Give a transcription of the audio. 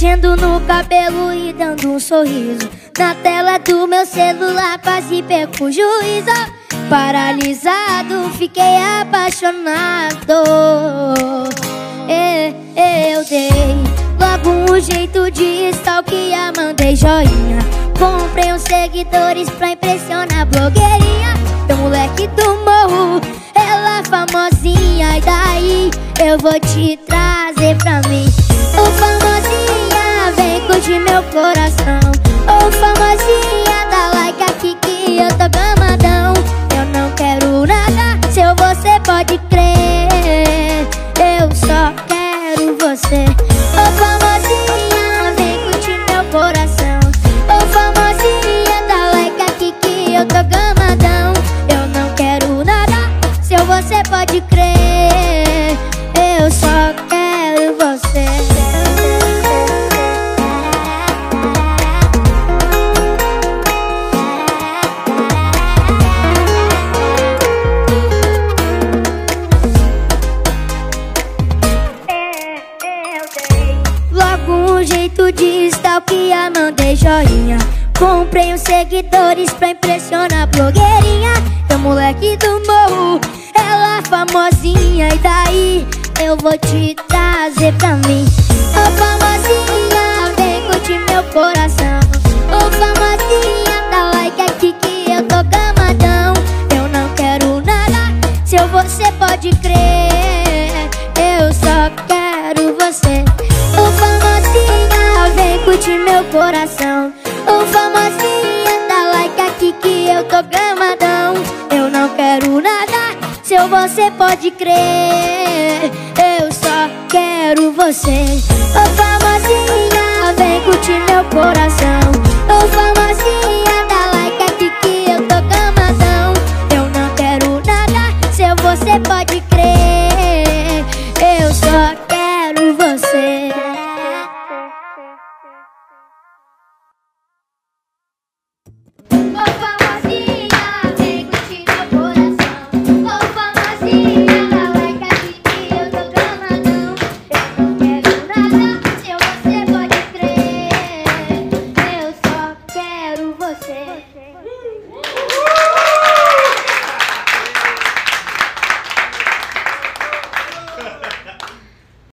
Mexendo no cabelo e dando um sorriso. Na tela do meu celular quase perco o juízo. Paralisado, fiquei apaixonado. É, Eu dei logo um jeito de stalkear Mandei joinha. Comprei uns seguidores pra impressionar a blogueirinha. Meu moleque do morro Ela famosinha. E daí eu vou te trazer pra mim curtir um jeito de stalkear, mandei joinha. Comprei uns seguidores pra impressionar a blogueirinha. Meu moleque do morro, ela famosinha. E daí eu vou te trazer pra mim. Ô famosinha, vem curtir meu coração. Ô famosinha, dá like aqui que eu tô gamadão Eu não quero nada, seu você pode crer meu coração. Ô famosinha, dá like aqui que eu tô gamadão Eu não quero nada, seu você pode crer. Eu só quero você. Ô famosinha